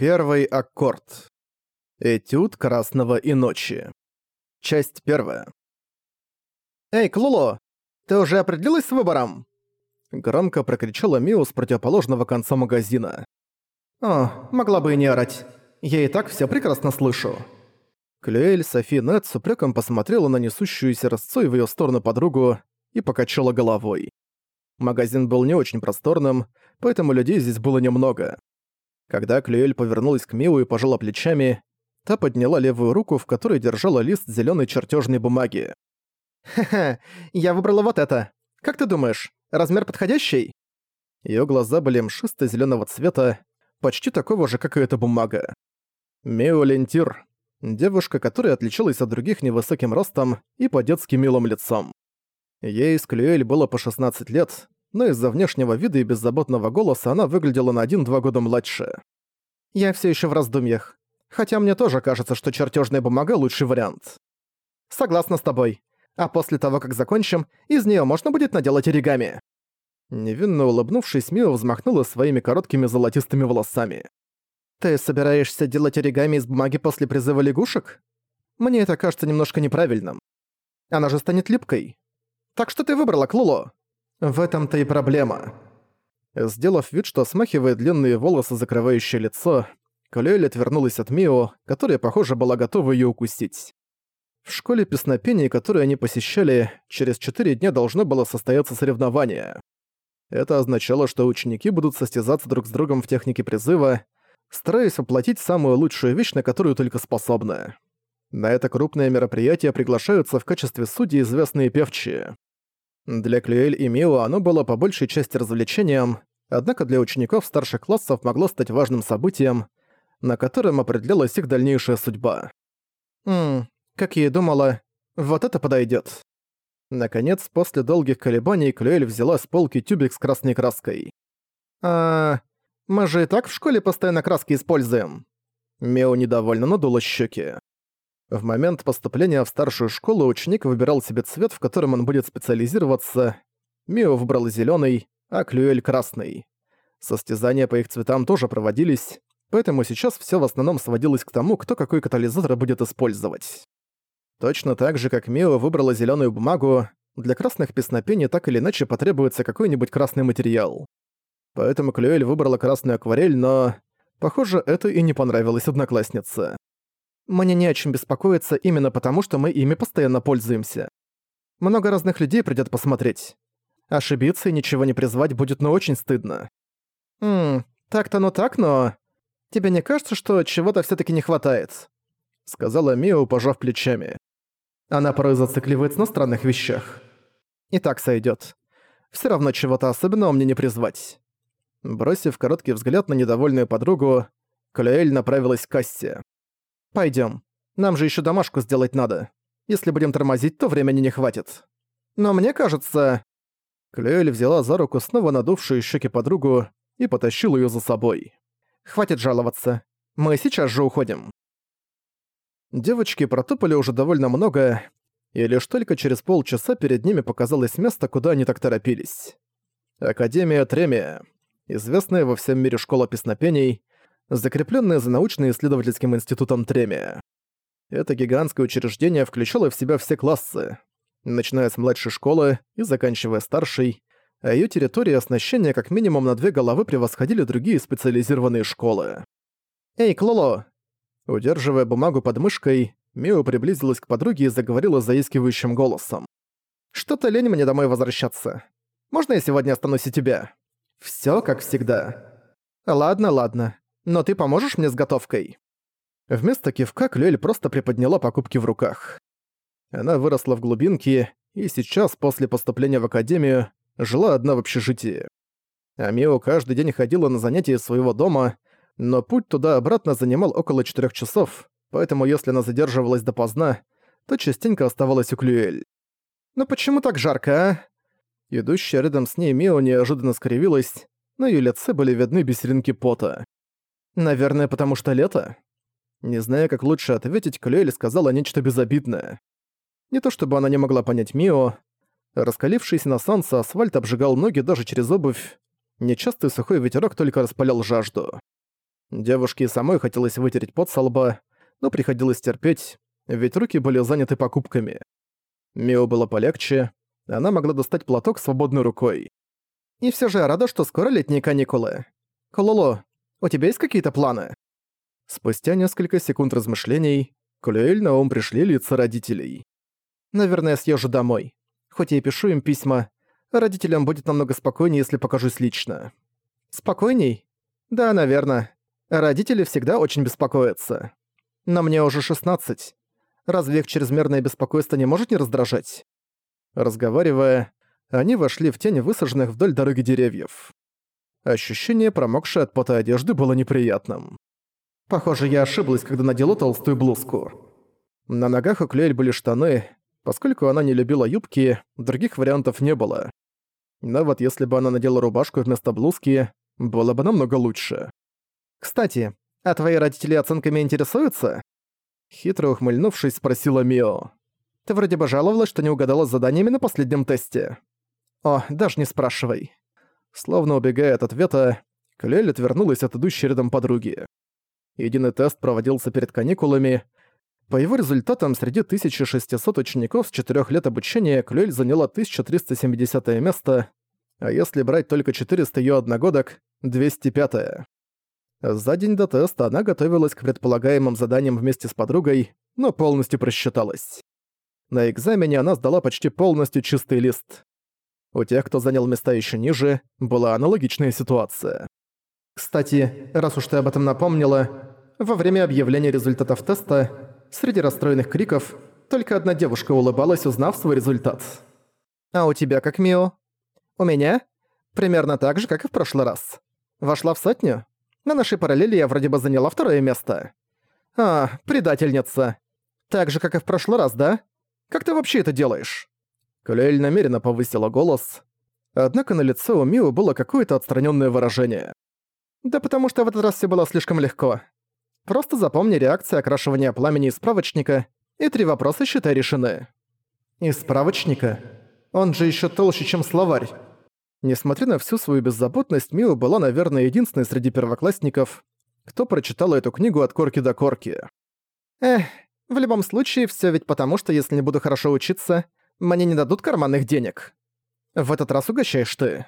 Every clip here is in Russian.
Первый аккорд. Этюд Красного и Ночи. Часть первая. «Эй, Клуло, ты уже определилась с выбором?» Громко прокричала Миу с противоположного конца магазина. «О, могла бы и не орать. Я и так все прекрасно слышу». Клюэль Софи Нет с упреком посмотрела на несущуюся рысцой в ее сторону подругу и покачала головой. Магазин был не очень просторным, поэтому людей здесь было немного. Когда Клюэль повернулась к Миу и пожала плечами, та подняла левую руку, в которой держала лист зеленой чертежной бумаги. «Ха-ха, я выбрала вот это. Как ты думаешь, размер подходящий?» Ее глаза были мшисто зеленого цвета, почти такого же, как и эта бумага. Миу Лентир. Девушка, которая отличалась от других невысоким ростом и по-детски милым лицом. Ей с Клюэль было по 16 лет, но из-за внешнего вида и беззаботного голоса она выглядела на один-два года младше. «Я все еще в раздумьях. Хотя мне тоже кажется, что чертежная бумага – лучший вариант». «Согласна с тобой. А после того, как закончим, из нее можно будет наделать оригами». Невинно улыбнувшись, Мио взмахнула своими короткими золотистыми волосами. «Ты собираешься делать оригами из бумаги после призыва лягушек? Мне это кажется немножко неправильным. Она же станет липкой. Так что ты выбрала, Клуло?» «В этом-то и проблема». Сделав вид, что смахивает длинные волосы, закрывающие лицо, Калюэль отвернулась от Мио, которая, похоже, была готова её укусить. В школе песнопений, которую они посещали, через четыре дня должно было состояться соревнование. Это означало, что ученики будут состязаться друг с другом в технике призыва, стараясь воплотить самую лучшую вещь, на которую только способны. На это крупное мероприятие приглашаются в качестве судей известные певчие. Для Клюэль и Мио оно было по большей части развлечением, однако для учеников старших классов могло стать важным событием, на котором определялась их дальнейшая судьба. «Ммм, как я и думала, вот это подойдет. Наконец, после долгих колебаний, Клюэль взяла с полки тюбик с красной краской. «А, мы же и так в школе постоянно краски используем». Мео недовольно надула щеки. В момент поступления в старшую школу ученик выбирал себе цвет, в котором он будет специализироваться. Мио выбрал зеленый, а Клюэль — красный. Состязания по их цветам тоже проводились, поэтому сейчас все в основном сводилось к тому, кто какой катализатор будет использовать. Точно так же, как Мио выбрала зеленую бумагу, для красных песнопений так или иначе потребуется какой-нибудь красный материал. Поэтому Клюэль выбрала красную акварель, но... Похоже, это и не понравилось однокласснице. Мне не о чем беспокоиться именно потому, что мы ими постоянно пользуемся. Много разных людей придёт посмотреть. Ошибиться и ничего не призвать будет ну очень стыдно. Ммм, так-то ну так, но... Тебе не кажется, что чего-то всё-таки не хватает? Сказала Мио, пожав плечами. Она порой зацикливается на странных вещах. И так сойдёт. Всё равно чего-то особенного мне не призвать. Бросив короткий взгляд на недовольную подругу, Калюэль направилась к кассе. Пойдем. Нам же еще домашку сделать надо. Если будем тормозить, то времени не хватит. Но мне кажется...» Клюэль взяла за руку снова надувшую щеки подругу и потащила ее за собой. «Хватит жаловаться. Мы сейчас же уходим». Девочки протопали уже довольно много, и лишь только через полчаса перед ними показалось место, куда они так торопились. Академия Тремия, известная во всем мире школа песнопений, закрепленное за научно-исследовательским институтом Тремия. Это гигантское учреждение включало в себя все классы, начиная с младшей школы и заканчивая старшей, а её территория оснащения как минимум на две головы превосходили другие специализированные школы. «Эй, Клоло!» Удерживая бумагу под мышкой, Мио приблизилась к подруге и заговорила заискивающим голосом. «Что-то лень мне домой возвращаться. Можно я сегодня останусь у тебя?» «Всё как всегда». «Ладно, ладно но ты поможешь мне с готовкой?» Вместо кивка Клюэль просто приподняла покупки в руках. Она выросла в глубинке и сейчас, после поступления в академию, жила одна в общежитии. Амио каждый день ходила на занятия из своего дома, но путь туда-обратно занимал около четырех часов, поэтому если она задерживалась допоздна, то частенько оставалась у Клюэль. «Но почему так жарко, а?» Идущая рядом с ней Мио неожиданно скривилась, на её лице были видны бисеринки пота. Наверное, потому что лето? Не зная, как лучше ответить, Клюэль сказала нечто безобидное. Не то чтобы она не могла понять Мио. Раскалившийся на солнце асфальт обжигал ноги даже через обувь. Нечастый сухой ветерок только распалял жажду. Девушке и самой хотелось вытереть пот со лба, но приходилось терпеть, ведь руки были заняты покупками. Мио было полегче, она могла достать платок свободной рукой. И все же рада, что скоро летние каникулы. Кололо, у тебя есть какие-то планы? Спустя несколько секунд размышлений, Клюэль на ум пришли лица родителей. Наверное, съезжу домой. Хоть я и пишу им письма, родителям будет намного спокойнее, если покажусь лично. Спокойней? Да, наверное. Родители всегда очень беспокоятся. Но мне уже 16. Разве их чрезмерное беспокойство не может не раздражать? Разговаривая, они вошли в тень высаженных вдоль дороги деревьев. Ощущение промокшей от пота одежды было неприятным. Похоже, я ошиблась, когда надела толстую блузку. На ногах у Клюэль были штаны. Поскольку она не любила юбки, других вариантов не было. Но вот если бы она надела рубашку вместо блузки, было бы намного лучше. «Кстати, а твои родители оценками интересуются?» Хитро ухмыльнувшись, спросила Мио. «Ты вроде бы жаловалась, что не угадала с заданиями на последнем тесте». «О, даже не спрашивай». Словно убегая от ответа, Клель отвернулась от идущей рядом подруги. Единый тест проводился перед каникулами. По его результатам, среди 1600 учеников с 4 лет обучения Клюэль заняла 1370 место, а если брать только 400 её одногодок — 205 -е. За день до теста она готовилась к предполагаемым заданиям вместе с подругой, но полностью просчиталась. На экзамене она сдала почти полностью чистый лист. У тех, кто занял места еще ниже, была аналогичная ситуация. Кстати, раз уж ты об этом напомнила, во время объявления результатов теста, среди расстроенных криков, только одна девушка улыбалась, узнав свой результат. «А у тебя как, Мио?» «У меня?» «Примерно так же, как и в прошлый раз. Вошла в сотню?» На нашей параллели я вроде бы заняла второе место. А, предательница. Так же, как и в прошлый раз, да? Как ты вообще это делаешь?» Калюэль намеренно повысила голос, однако на лице у Мио было какое-то отстраненное выражение. «Да потому что в этот раз все было слишком легко. Просто запомни реакции окрашивания пламени из справочника, и три вопроса считай решены». «Из справочника? Он же еще толще, чем словарь». Несмотря на всю свою беззаботность, Мио была, наверное, единственной среди первоклассников, кто прочитала эту книгу от корки до корки. Эх, в любом случае, все ведь потому, что если не буду хорошо учиться, мне не дадут карманных денег. В этот раз угощаешь ты.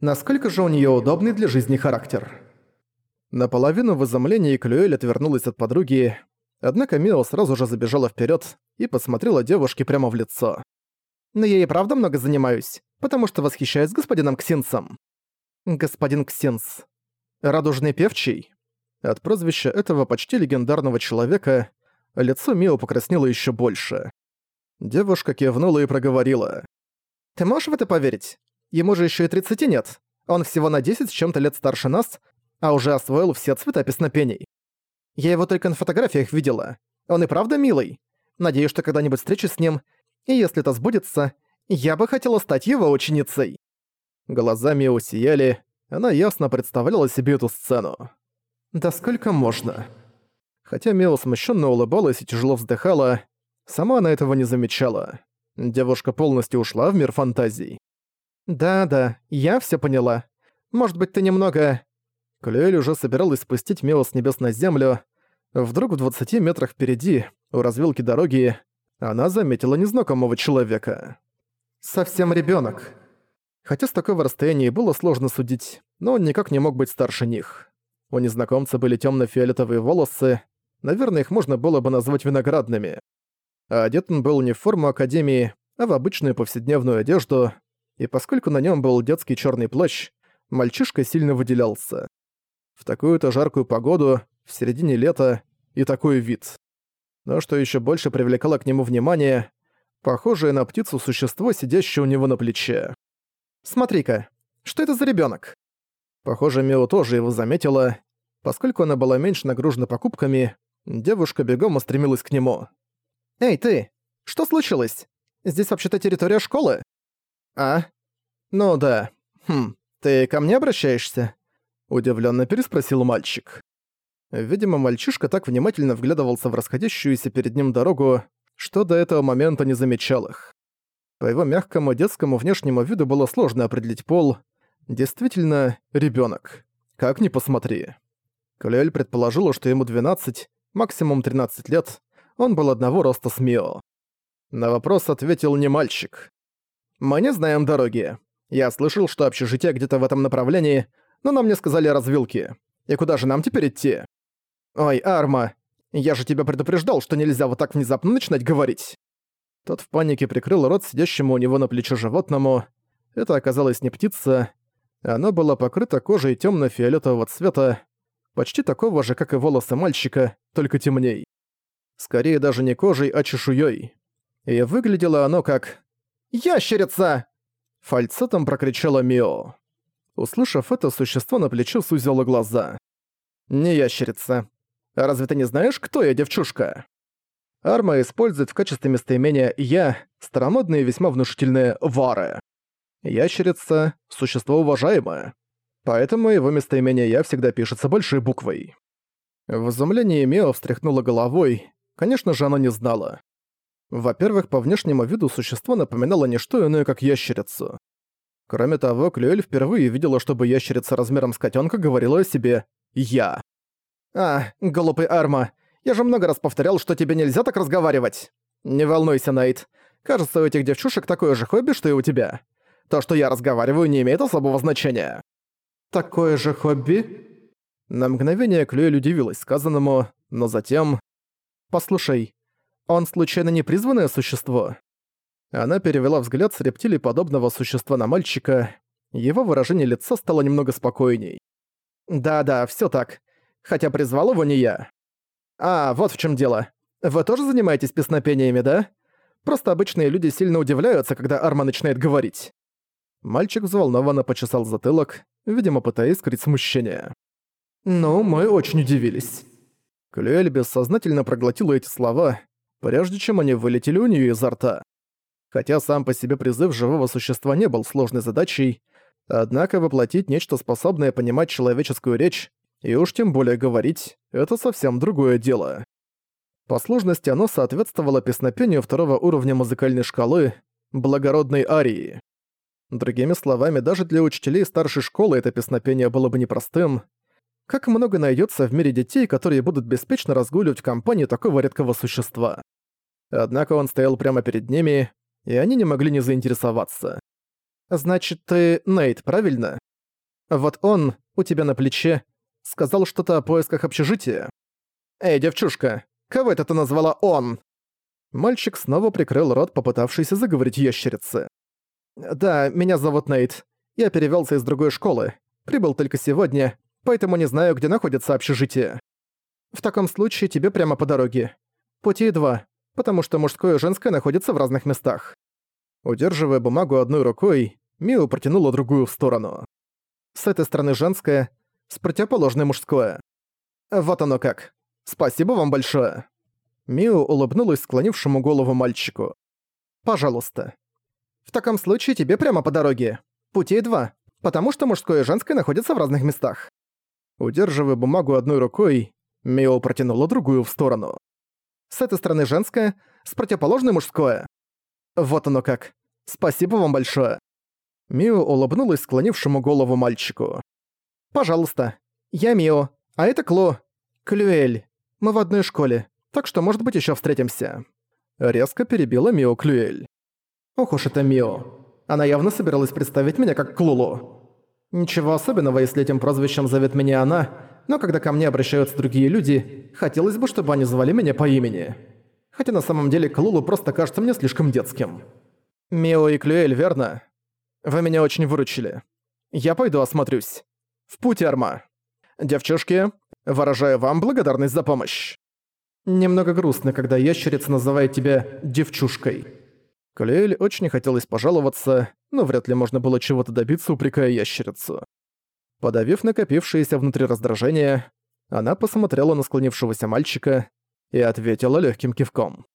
Насколько же у нее удобный для жизни характер. Наполовину в изумлении Клюэль отвернулась от подруги, однако Мио сразу же забежала вперед и посмотрела девушке прямо в лицо. «Но я и правда много занимаюсь потому что восхищаюсь господином Ксинсом. Господин Ксинс. Радужный певчий? От прозвища этого почти легендарного человека лицо Мио покраснело еще больше. Девушка кивнула и проговорила. «Ты можешь в это поверить? Ему же еще и 30 нет. Он всего на 10 с чем-то лет старше нас, а уже освоил все цвета песнопений. Я его только на фотографиях видела. Он и правда милый. Надеюсь, что когда-нибудь встречусь с ним, и если это сбудется, я бы хотела стать его ученицей». Глазами усияли, она ясно представляла себе эту сцену. «Да сколько можно?» Хотя Мио смущенно улыбалась и тяжело вздыхала, сама она этого не замечала. Девушка полностью ушла в мир фантазий. «Да-да, я все поняла. Может быть, ты немного...» Клюэль уже собиралась спустить Мио с небес на землю. Вдруг в 20 метрах впереди, у развилки дороги, она заметила незнакомого человека. Совсем ребенок. Хотя с такого расстояния было сложно судить, но он никак не мог быть старше них. У незнакомца были темно фиолетовые волосы, наверное, их можно было бы назвать виноградными. А одет он был не в форму Академии, а в обычную повседневную одежду, и поскольку на нем был детский черный плащ, мальчишка сильно выделялся. В такую-то жаркую погоду, в середине лета, и такой вид. Но что еще больше привлекало к нему внимание, похожее на птицу существо, сидящее у него на плече. «Смотри-ка, что это за ребенок? Похоже, Мио тоже его заметила. Поскольку она была меньше нагружена покупками, девушка бегом устремилась к нему. «Эй, ты! Что случилось? Здесь вообще-то территория школы?» «А? Ну да. Хм, ты ко мне обращаешься?» Удивленно переспросил мальчик. Видимо, мальчишка так внимательно вглядывался в расходящуюся перед ним дорогу, что до этого момента не замечал их. По его мягкому детскому внешнему виду было сложно определить пол. Действительно, ребенок. Как ни посмотри. Клюэль предположила, что ему 12, максимум 13 лет, он был одного роста с Мио. На вопрос ответил не мальчик. «Мы не знаем дороги. Я слышал, что общежитие где-то в этом направлении, но нам не сказали развилки. И куда же нам теперь идти?» «Ой, Арма, я же тебя предупреждал, что нельзя вот так внезапно начинать говорить!» Тот в панике прикрыл рот сидящему у него на плече животному. Это оказалось не птица. Оно было покрыто кожей темно фиолетового цвета, почти такого же, как и волосы мальчика, только темней. Скорее даже не кожей, а чешуей. И выглядело оно как... «Ящерица!» Фальцетом прокричала Мио. Услышав это, существо на плече сузило глаза. «Не ящерица. Разве ты не знаешь, кто я, девчушка?» Арма использует в качестве местоимения «я» старомодные весьма внушительные «вары». Ящерица – существо уважаемое. Поэтому его местоимение «я» всегда пишется большой буквой. В изумлении Мео встряхнула головой. Конечно же, она не знала. Во-первых, по внешнему виду существо напоминало не что иное, как ящерицу. Кроме того, Клюэль впервые видела, чтобы ящерица размером с котенка говорила о себе «я». «А, глупый Арма, я же много раз повторял, что тебе нельзя так разговаривать. Не волнуйся, Найт. Кажется, у этих девчушек такое же хобби, что и у тебя. То, что я разговариваю, не имеет особого значения. Такое же хобби? На мгновение Клюэль удивилась сказанному, но затем... Послушай, он случайно не призванное существо? Она перевела взгляд с рептилий подобного существа на мальчика. Его выражение лица стало немного спокойней. «Да-да, всё так. Хотя призвал его не я. «А, вот в чем дело. Вы тоже занимаетесь песнопениями, да? Просто обычные люди сильно удивляются, когда Арма начинает говорить». Мальчик взволнованно почесал затылок, видимо, пытаясь скрыть смущение. «Ну, мы очень удивились». Клюэль бессознательно проглотила эти слова, прежде чем они вылетели у нее изо рта. Хотя сам по себе призыв живого существа не был сложной задачей, однако воплотить нечто способное понимать человеческую речь и уж тем более говорить — это совсем другое дело. По сложности оно соответствовало песнопению второго уровня музыкальной шкалы «Благородной арии». Другими словами, даже для учителей старшей школы это песнопение было бы непростым. Как много найдется в мире детей, которые будут беспечно разгуливать в компании такого редкого существа. Однако он стоял прямо перед ними, и они не могли не заинтересоваться. «Значит, ты Нейт, правильно? Вот он у тебя на плече, сказал что-то о поисках общежития. «Эй, девчушка, кого это ты назвала он?» Мальчик снова прикрыл рот, попытавшийся заговорить ящерице. «Да, меня зовут Нейт. Я перевелся из другой школы. Прибыл только сегодня, поэтому не знаю, где находится общежитие. В таком случае тебе прямо по дороге. Пути два, потому что мужское и женское находятся в разных местах». Удерживая бумагу одной рукой, Мио протянула другую в сторону. С этой стороны женское, с противоположной мужское. Вот оно как. Спасибо вам большое. Мио улыбнулась склонившему голову мальчику. «Пожалуйста. В таком случае тебе прямо по дороге. Путей два, потому что мужское и женское находятся в разных местах». Удерживая бумагу одной рукой, Мио протянула другую в сторону. «С этой стороны женское, с противоположной мужское. Вот оно как. Спасибо вам большое». Мио улыбнулась склонившему голову мальчику. «Пожалуйста. Я Мио, а это Кло. Клюэль. Мы в одной школе, так что, может быть, еще встретимся». Резко перебила Мио Клюэль. «Ох уж это Мио. Она явно собиралась представить меня как Клулу. Ничего особенного, если этим прозвищем зовет меня она, но когда ко мне обращаются другие люди, хотелось бы, чтобы они звали меня по имени. Хотя на самом деле Клулу просто кажется мне слишком детским. Мио и Клюэль, верно? Вы меня очень выручили. Я пойду осмотрюсь. В путь, Арма. Девчушки, выражаю вам благодарность за помощь. Немного грустно, когда ящерица называет тебя девчушкой. Калиэль очень хотелось пожаловаться, но вряд ли можно было чего-то добиться, упрекая ящерицу. Подавив накопившееся внутри раздражение, она посмотрела на склонившегося мальчика и ответила легким кивком.